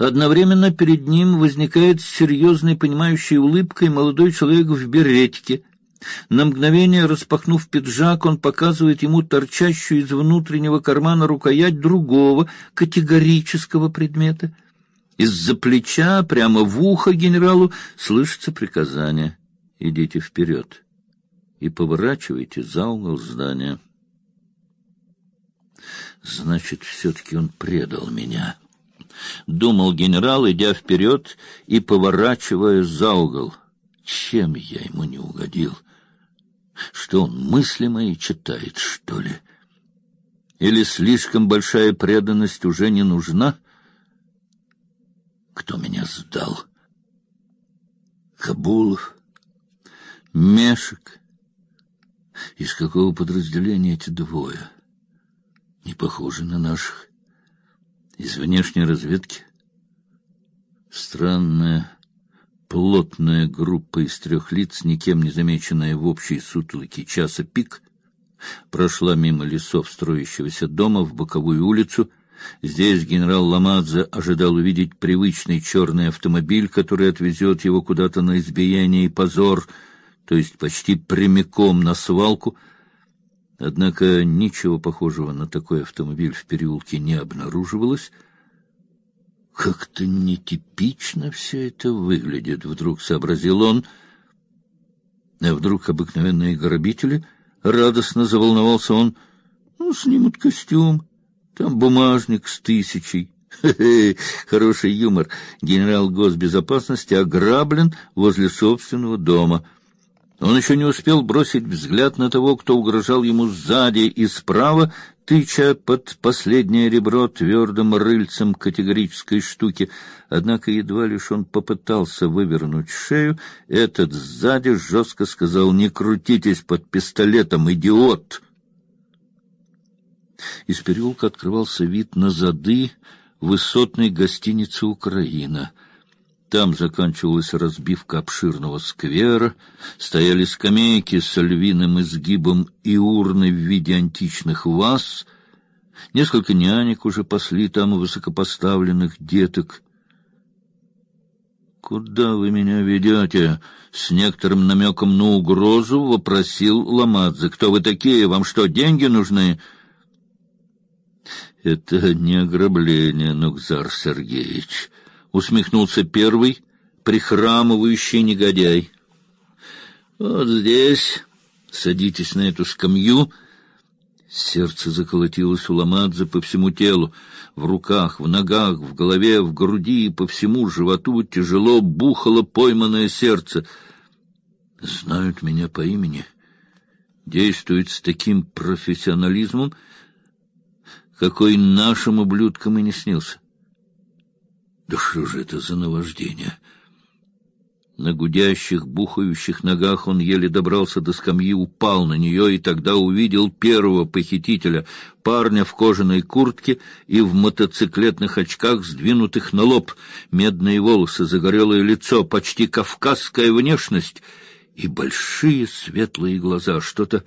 Одновременно перед ним возникает с серьезной понимающей улыбкой молодой человек в беретике. На мгновение распахнув пиджак, он показывает ему торчащую из внутреннего кармана рукоять другого категорического предмета. Из-за плеча прямо в ухо генералу слышится приказание: идите вперед и поворачивайте за угол здания. Значит, все-таки он предал меня. Думал генерал, идя вперед и поворачивая за угол. Чем я ему не угодил? Что он мысли мои читает, что ли? Или слишком большая преданность уже не нужна? Кто меня сдал? Кабулов? Мешек? Из какого подразделения эти двое? Не похожи на наших. Из внешней разведки. Странная Плотная группа из трех лиц, никем не замеченная в общей сутолоке часа пик, прошла мимо лесов строящегося дома в боковую улицу. Здесь генерал Ламадзе ожидал увидеть привычный черный автомобиль, который отвезет его куда-то на избиение и позор, то есть почти прямиком на свалку. Однако ничего похожего на такой автомобиль в переулке не обнаруживалось. Как-то нетипично все это выглядит, вдруг сообразил он. А вдруг обыкновенные грабители? Радостно заволновался он. Ну, снимут костюм. Там бумажник с тысячей. Хе-хе, хороший юмор. Генерал госбезопасности ограблен возле собственного дома. Он еще не успел бросить взгляд на того, кто угрожал ему сзади и справа, тыча под последнее ребро твердым рыльцем категорической штуки. Однако едва лишь он попытался вывернуть шею, этот сзади жестко сказал «Не крутитесь под пистолетом, идиот!» Из переулка открывался вид на зады высотной гостиницы «Украина». Там заканчивалась разбивка обширного сквера, стояли скамейки с львиным изгибом и урны в виде античных ваз. Несколько нянек уже пасли там высокопоставленных деток. «Куда вы меня ведете?» — с некоторым намеком на угрозу вопросил Ламадзе. «Кто вы такие? Вам что, деньги нужны?» «Это не ограбление, Нукзар Сергеевич», усмехнулся первый, прихрамывающий негодяй. Вот здесь садитесь на эту скамью. Сердце заколотилось у Ламадзе по всему телу, в руках, в ногах, в голове, в груди и по всему животу тяжело бухало пойманное сердце. Знают меня по имени, действуют с таким профессионализмом, какой нашим ублюдкам и не снился. Да что же это за наваждение? На гудящих, бухающих ногах он еле добрался до скамьи, упал на нее и тогда увидел первого похитителя, парня в кожаной куртке и в мотоциклетных очках, сдвинутых на лоб, медные волосы, загорелое лицо, почти кавказская внешность и большие светлые глаза, что-то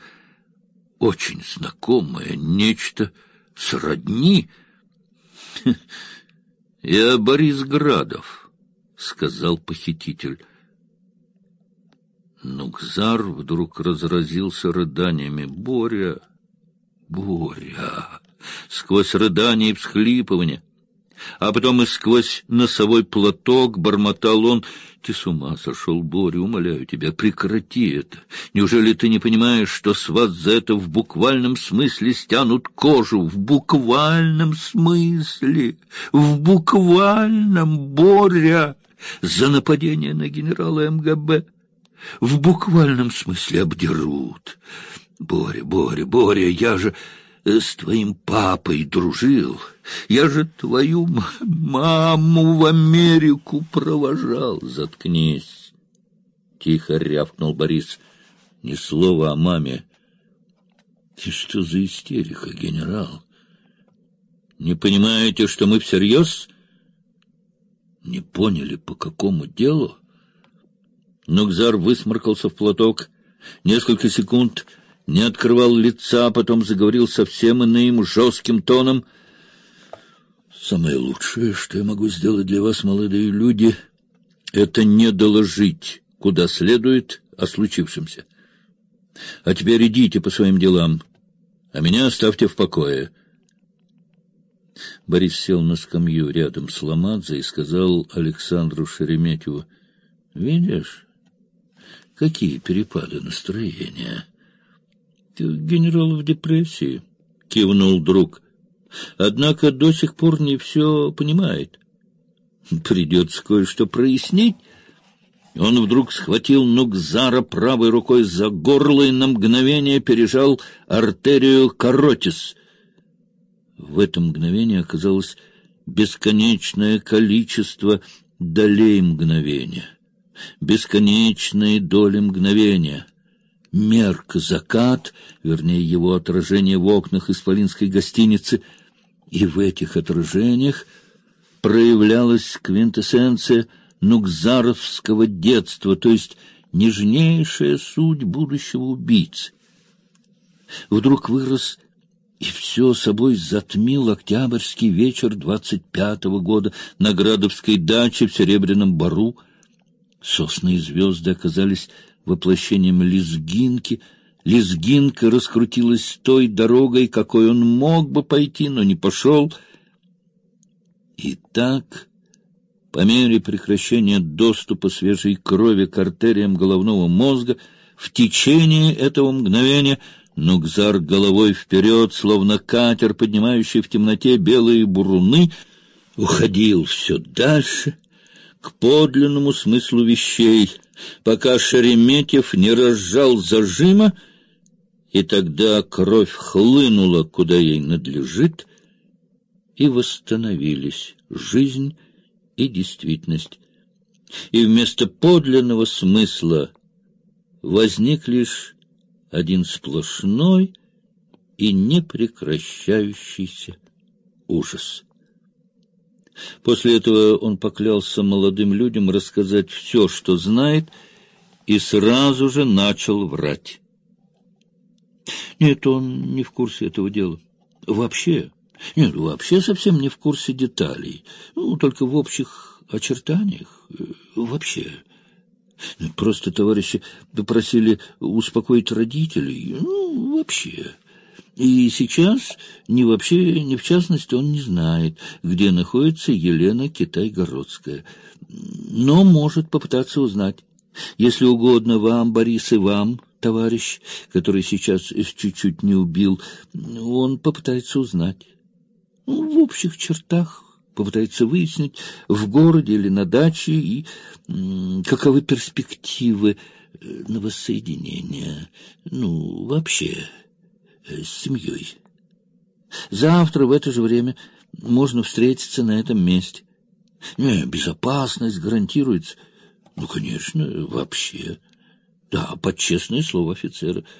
очень знакомое, нечто сродни. Я Борис Градов, сказал похититель. Нукзар вдруг разразился рыданиями. Боря, Боря, сквозь рыдания и всхлипывания а потом и сквозь носовой платок бормотал он. Ты с ума сошел, Боря, умоляю тебя, прекрати это. Неужели ты не понимаешь, что с вас за это в буквальном смысле стянут кожу? В буквальном смысле, в буквальном, Боря, за нападение на генерала МГБ. В буквальном смысле обдерут. Боря, Боря, Боря, я же с твоим папой дружил. Я же твою маму в Америку провожал. Заткнись. Тихо рявкнул Борис. Ни слова о маме. Ты что за истерика, генерал? Не понимаете, что мы всерьез? Не поняли, по какому делу? Нукзар высморкался в платок. Несколько секунд не открывал лица, а потом заговорил совсем иным жестким тоном — Самое лучшее, что я могу сделать для вас, молодые люди, это не доложить, куда следует, о случившемся. А теперь идите по своим делам, а меня оставьте в покое. Борис сел на скамью рядом с Ламадзе и сказал Александру Шереметьеву, «Видишь, какие перепады настроения!» «Генерал в депрессии», — кивнул друг. «Однако до сих пор не все понимает. Придется кое-что прояснить». Он вдруг схватил Нукзара правой рукой за горло и на мгновение пережал артерию каротис. В это мгновение оказалось бесконечное количество долей мгновения, бесконечные доли мгновения. Мерк закат, вернее, его отражение в окнах исполинской гостиницы, и в этих отражениях проявлялась квинтэссенция — нукзаровского детства, то есть нежнейшая суть будущего убийцы. Вдруг вырос и все собой затмил октябрьский вечер двадцать пятого года на Градовской даче в Серебряном Бару. Сосны и звезды оказались воплощением лезгинки. Лезгинка раскрутилась той дорогой, какой он мог бы пойти, но не пошел. И так по мере прекращения доступа свежей крови к артериям головного мозга, в течение этого мгновения Нукзар головой вперед, словно катер, поднимающий в темноте белые буруны, уходил все дальше к подлинному смыслу вещей, пока Шереметьев не разжал зажима, и тогда кровь хлынула, куда ей надлежит, и восстановились жизнь и действительность. И вместо подлинного смысла возник лишь один сплошной и непрекращающийся ужас. После этого он поклялся молодым людям рассказать все, что знает, и сразу же начал врать. Нет, он не в курсе этого дела. Вообще нет, вообще совсем не в курсе деталей. Ну, только в общих очертаниях. Э, вообще. Просто товарищи попросили успокоить родителей. Ну, вообще. И сейчас ни вообще, ни в частности он не знает, где находится Елена Китай-Городская. Но может попытаться узнать. Если угодно вам, Борис, и вам, товарищ, который сейчас чуть-чуть не убил, он попытается узнать. Ну, в общих чертах попытается выяснить, в городе или на даче, и каковы перспективы э, на воссоединение, ну, вообще, с семьей. Завтра в это же время можно встретиться на этом месте. Не, безопасность гарантируется. Ну, конечно, вообще. Да, под честное слово офицера —